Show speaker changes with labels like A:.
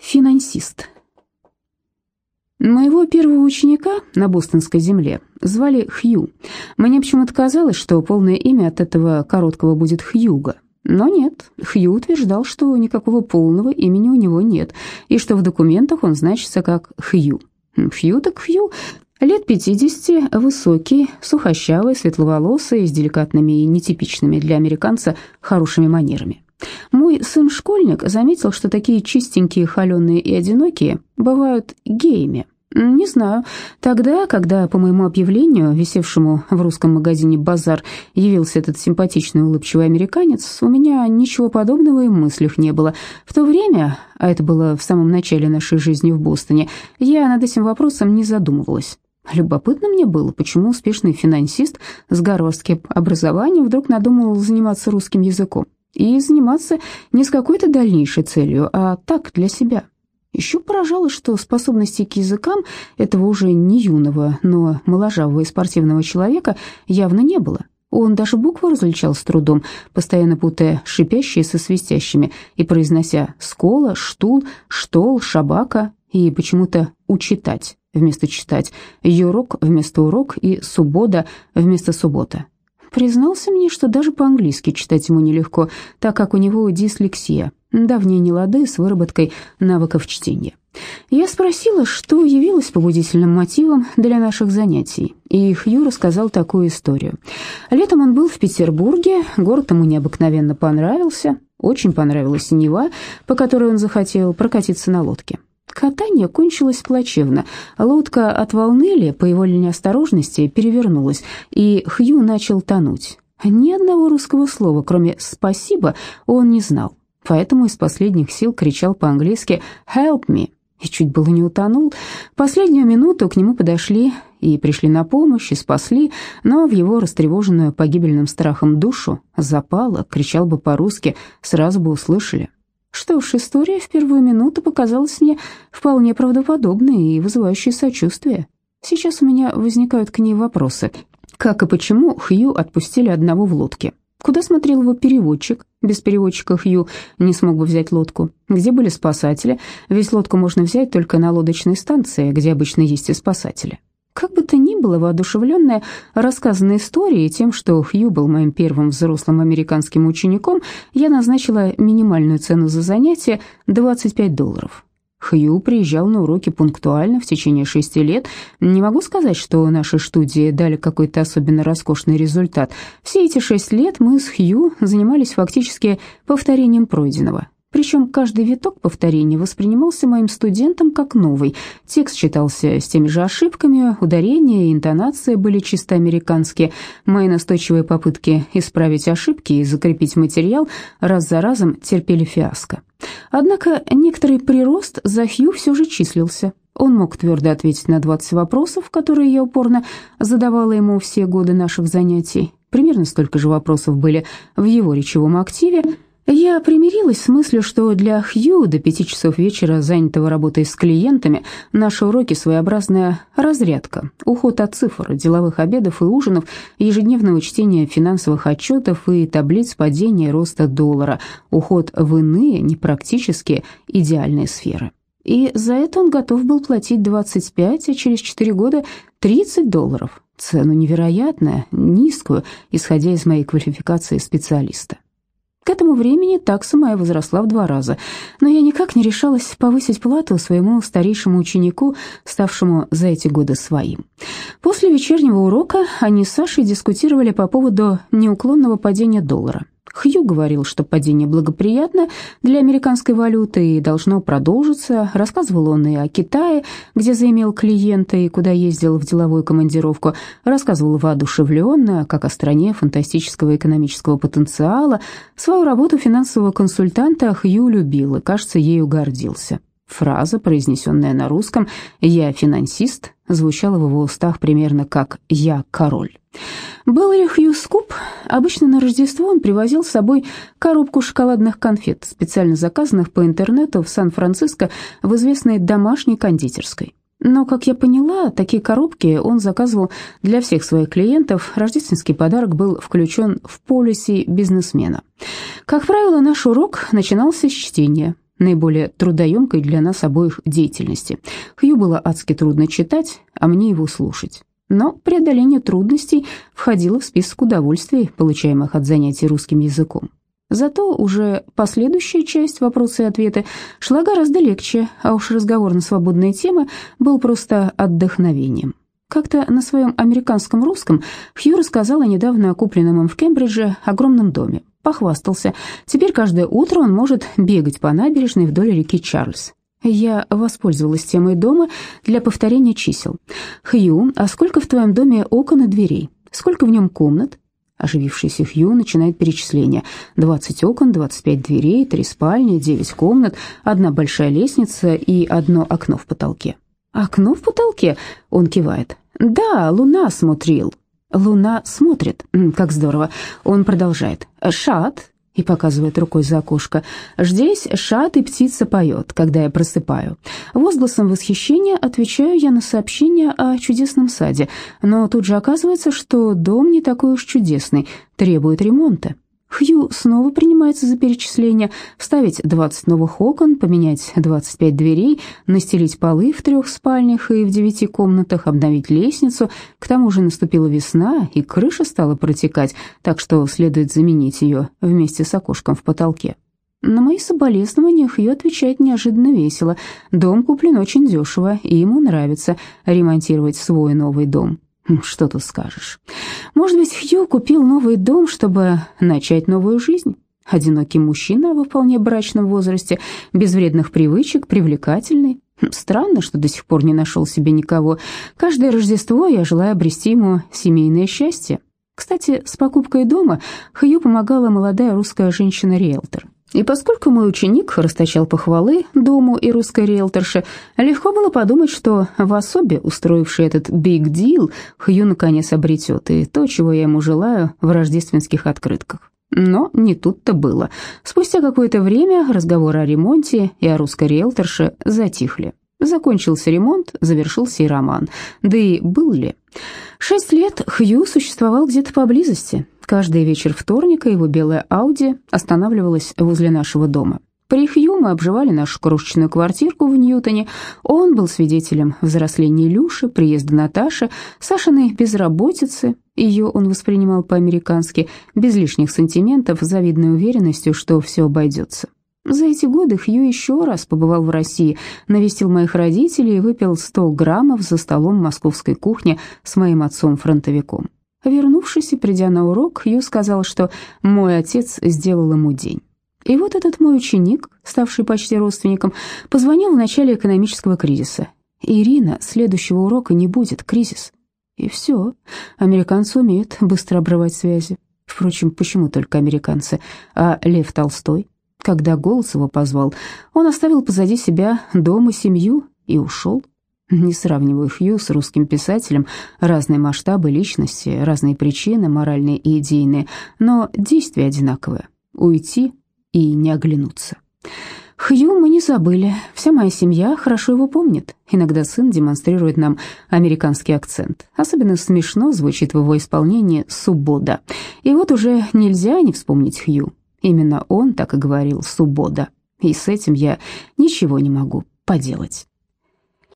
A: Финансист. Моего первого ученика на бостонской земле звали Хью. Мне почему-то казалось, что полное имя от этого короткого будет Хьюга. Но нет, Хью утверждал, что никакого полного имени у него нет, и что в документах он значится как Хью. Хью так Хью, лет 50, высокий, сухощавый, светловолосый, с деликатными и нетипичными для американца хорошими манерами. Мой сын-школьник заметил, что такие чистенькие, холеные и одинокие бывают геями. Не знаю, тогда, когда по моему объявлению, висевшему в русском магазине «Базар», явился этот симпатичный улыбчивый американец, у меня ничего подобного и в мыслях не было. В то время, а это было в самом начале нашей жизни в Бостоне, я над этим вопросом не задумывалась. Любопытно мне было, почему успешный финансист с гарвардским образованием вдруг надумал заниматься русским языком и заниматься не с какой-то дальнейшей целью, а так, для себя. Еще поражало, что способностей к языкам этого уже не юного, но моложавого и спортивного человека явно не было. Он даже буквы различал с трудом, постоянно путая шипящие со свистящими и произнося «скола», «штул», «штол», «шабака» и почему-то «учитать» вместо «читать», «юрок» вместо «урок» и «суббота» вместо «суббота». Признался мне, что даже по-английски читать ему нелегко, так как у него дислексия, давние нелады с выработкой навыков чтения. Я спросила, что явилось побудительным мотивом для наших занятий, и Хью рассказал такую историю. Летом он был в Петербурге, город ему необыкновенно понравился, очень понравилась Нева, по которой он захотел прокатиться на лодке. Катание кончилось плачевно. Лодка от волны ли, по его неосторожности, перевернулась, и Хью начал тонуть. Ни одного русского слова, кроме «спасибо», он не знал, поэтому из последних сил кричал по-английски «help me» и чуть было не утонул. Последнюю минуту к нему подошли и пришли на помощь, и спасли, но в его растревоженную погибельным страхом душу запало, кричал бы по-русски, сразу бы услышали. Что ж, история в первую минуту показалась мне вполне правдоподобной и вызывающей сочувствие. Сейчас у меня возникают к ней вопросы. Как и почему Хью отпустили одного в лодке? Куда смотрел его переводчик? Без переводчика Хью не смог бы взять лодку. Где были спасатели? Ведь лодку можно взять только на лодочной станции, где обычно есть и спасатели. Как бы то ни было, воодушевленная рассказанной историей тем, что Хью был моим первым взрослым американским учеником, я назначила минимальную цену за занятие – 25 долларов. Хью приезжал на уроки пунктуально в течение шести лет. Не могу сказать, что наши студии дали какой-то особенно роскошный результат. Все эти шесть лет мы с Хью занимались фактически повторением пройденного. Причем каждый виток повторения воспринимался моим студентом как новый. Текст читался с теми же ошибками, ударения и интонации были чисто американские. Мои настойчивые попытки исправить ошибки и закрепить материал раз за разом терпели фиаско. Однако некоторый прирост за Хью все же числился. Он мог твердо ответить на 20 вопросов, которые я упорно задавала ему все годы наших занятий. Примерно столько же вопросов были в его речевом активе – я примирилась с мыслью, что для Хью до пяти часов вечера, занятого работой с клиентами, наши уроки своеобразная разрядка, уход от цифр, деловых обедов и ужинов, ежедневного чтения финансовых отчетов и таблиц падения и роста доллара, уход в иные, непрактические, идеальные сферы. И за это он готов был платить 25, а через 4 года 30 долларов. Цену невероятную, низкую, исходя из моей квалификации специалиста. К этому времени такса моя возросла в два раза, но я никак не решалась повысить плату своему старейшему ученику, ставшему за эти годы своим. После вечернего урока они с Сашей дискутировали по поводу неуклонного падения доллара. Хью говорил, что падение благоприятно для американской валюты и должно продолжиться. Рассказывал он и о Китае, где заимел клиента и куда ездил в деловую командировку. Рассказывал воодушевленно, как о стране фантастического экономического потенциала. Свою работу финансового консультанта Хью любил и, кажется, ею гордился. Фраза, произнесенная на русском «я финансист», звучала в его устах примерно как «я король». Был ли Хью скуп? Обычно на Рождество он привозил с собой коробку шоколадных конфет, специально заказанных по интернету в Сан-Франциско в известной домашней кондитерской. Но, как я поняла, такие коробки он заказывал для всех своих клиентов. Рождественский подарок был включен в полиси бизнесмена. Как правило, наш урок начинался с чтения. Наиболее трудоемкой для нас обоих деятельности. Хью было адски трудно читать, а мне его слушать. Но преодоление трудностей входило в список удовольствий, получаемых от занятий русским языком. Зато уже последующая часть вопроса и ответы шла гораздо легче, а уж разговор на свободные темы был просто отдохновением. Как-то на своем американском русском Хью рассказал о недавно купленном им в Кембридже огромном доме. Похвастался. Теперь каждое утро он может бегать по набережной вдоль реки Чарльз. Я воспользовалась темой дома для повторения чисел. «Хью, а сколько в твоем доме окон и дверей? Сколько в нем комнат?» Оживившийся Хью начинает перечисление. 20 окон, 25 дверей, 3 спальни, 9 комнат, одна большая лестница и одно окно в потолке. «Окно в потолке?» — он кивает. «Да, луна смотрел». «Луна смотрит. Как здорово». Он продолжает. «Шат, и показывает рукой за окошко. «Здесь шат и птица поет, когда я просыпаю». Возгласом восхищения отвечаю я на сообщение о чудесном саде, но тут же оказывается, что дом не такой уж чудесный, требует ремонта. Хью снова принимается за перечисление, вставить 20 новых окон, поменять 25 дверей, настелить полы в трех спальнях и в девяти комнатах, обновить лестницу. К тому же наступила весна, и крыша стала протекать, так что следует заменить ее вместе с окошком в потолке. На мои соболезнования Хью отвечает неожиданно весело. Дом куплен очень дешево, и ему нравится ремонтировать свой новый дом. Что тут скажешь? Может быть, Хью купил новый дом, чтобы начать новую жизнь? Одинокий мужчина во вполне брачном возрасте, без вредных привычек, привлекательный. Странно, что до сих пор не нашел себе никого. Каждое Рождество я желаю обрести ему семейное счастье. Кстати, с покупкой дома Хью помогала молодая русская женщина-риэлтор. И поскольку мой ученик расточал похвалы дому и русской риэлторше, легко было подумать, что в особе, устроивший этот биг дил, Хью наконец обретет и то, чего я ему желаю в рождественских открытках. Но не тут-то было. Спустя какое-то время разговоры о ремонте и о русской риэлторше затихли. Закончился ремонт, завершился и роман. Да и был ли? Шесть лет Хью существовал где-то поблизости. Каждый вечер вторника его белая Ауди останавливалась возле нашего дома. При Хью мы обживали нашу крошечную квартирку в Ньютоне. Он был свидетелем взросления Илюши, приезда Наташи, Сашиной безработицы. Ее он воспринимал по-американски, без лишних сантиментов, завидной уверенностью, что все обойдется. За эти годы Хью еще раз побывал в России, навестил моих родителей и выпил 100 граммов за столом московской кухни с моим отцом-фронтовиком. Вернувшись и придя на урок, Хью сказал, что мой отец сделал ему день. И вот этот мой ученик, ставший почти родственником, позвонил в начале экономического кризиса. «Ирина, следующего урока не будет, кризис». И все. Американцы умеют быстро обрывать связи. Впрочем, почему только американцы? А Лев Толстой? Когда голос его позвал, он оставил позади себя дом и семью и ушел. Не сравниваю Хью с русским писателем, разные масштабы личности, разные причины, моральные и идейные, но действия одинаковые — уйти и не оглянуться. Хью мы не забыли, вся моя семья хорошо его помнит. Иногда сын демонстрирует нам американский акцент. Особенно смешно звучит в его исполнении «суббота». И вот уже нельзя не вспомнить Хью. Именно он так и говорил «суббота». И с этим я ничего не могу поделать.